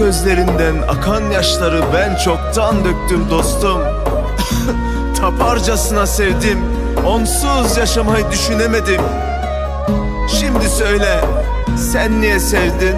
gözlerinden akan yaşları ben çoktan döktüm dostum Taparcasına sevdim Onsuz yaşamayı düşünemedim Şimdi söyle sen niye sevdin?